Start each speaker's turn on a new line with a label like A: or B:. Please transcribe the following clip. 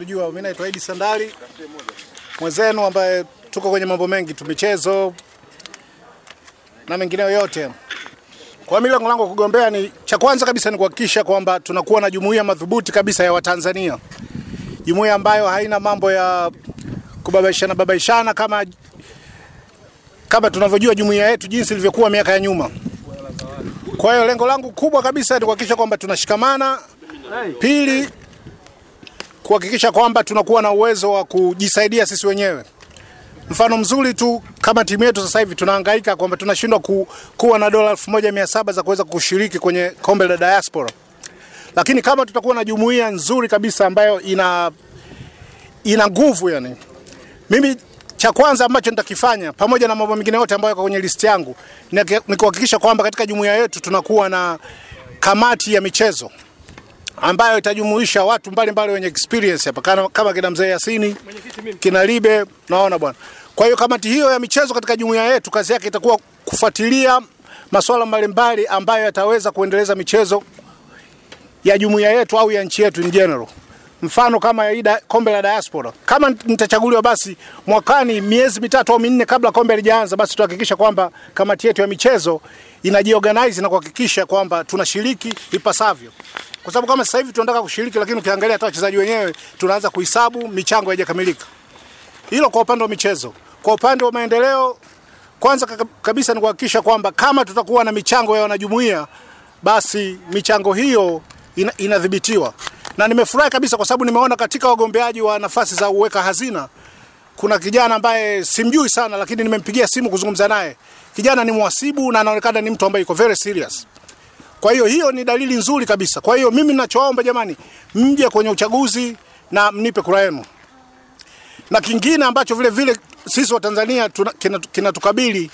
A: Unajua, mimi naitwa Idi Sandali mwenzenu, ambaye tuko kwenye mambo mengi tu, michezo na mengineyo yote. Kwa mimi lengo langu kugombea ni cha kwanza kabisa ni kuhakikisha kwamba tunakuwa na jumuiya madhubuti kabisa ya Watanzania, jumuiya ambayo haina mambo ya kubabaishana babaishana kama kama tunavyojua jumuiya yetu jinsi ilivyokuwa miaka ya nyuma. Kwa hiyo lengo langu kubwa kabisa ni kuhakikisha kwamba tunashikamana. Pili, kuhakikisha kwamba tunakuwa na uwezo wa kujisaidia sisi wenyewe. Mfano mzuri tu kama timu yetu sasa hivi tunahangaika kwamba tunashindwa ku, kuwa na dola 1700 za kuweza kushiriki kwenye kombe la diaspora, lakini kama tutakuwa na jumuiya nzuri kabisa ambayo ina ina nguvu yani, mimi cha kwanza ambacho nitakifanya pamoja na mambo mengine yote ambayo yako kwenye listi yangu ni kuhakikisha kwamba katika jumuiya yetu tunakuwa na kamati ya michezo ambayo itajumuisha watu mbalimbali wenye experience hapa kama, kama kina mzee Yasini, kina Libe, naona bwana. Kwa hiyo kamati hiyo ya michezo katika jumuiya yetu kazi yake itakuwa kufuatilia masuala mbalimbali ambayo yataweza kuendeleza michezo ya jumuiya yetu au ya nchi yetu in general. Mfano kama ya ida, kombe la diaspora. Kama nitachaguliwa, basi mwakani, miezi mitatu au minne kabla kombe halijaanza, basi tuhakikisha kwamba kamati yetu ya michezo inajiorganize na kuhakikisha kwamba tunashiriki ipasavyo kwa sababu kama sasa hivi tunataka kushiriki, lakini ukiangalia hata wachezaji wenyewe tunaanza kuhesabu, michango haijakamilika. Hilo kwa upande wa michezo. Kwa upande wa maendeleo, kwanza kabisa ni kuhakikisha kwamba kama tutakuwa na michango ya wanajumuiya, basi michango hiyo ina, inadhibitiwa. Na nimefurahi kabisa kwa sababu nimeona katika wagombeaji wa nafasi za uweka hazina kuna kijana ambaye simjui sana, lakini nimempigia simu kuzungumza naye. Kijana ni mwasibu na anaonekana ni mtu ambaye yuko very serious. Kwa hiyo hiyo ni dalili nzuri kabisa. Kwa hiyo mimi ninachoomba jamani, mje kwenye uchaguzi na mnipe kura yenu. Na kingine ambacho vile vile sisi wa Tanzania kinatukabili